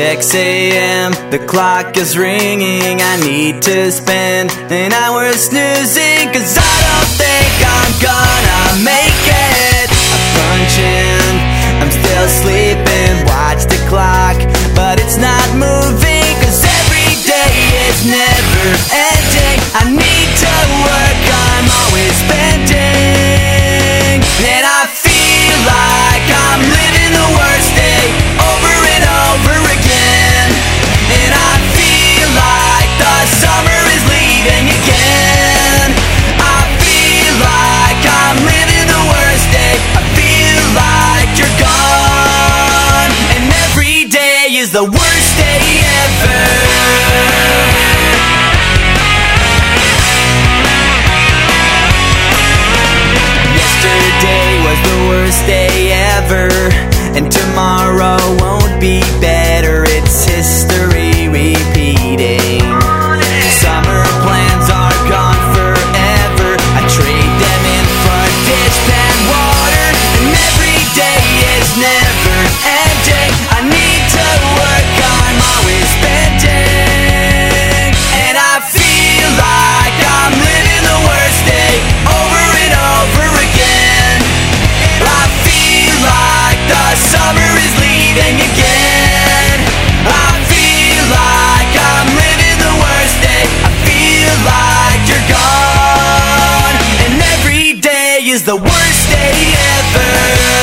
6 a.m. The clock is ringing. I need to spend an hour snoozing. Cause I don't think I'm gonna make it. I punch in, I'm still sleeping. Watch the clock, but it's not moving. Cause every day is never ending. The worst day ever. Yesterday was the worst day ever, and tomorrow won't be is the worst day ever.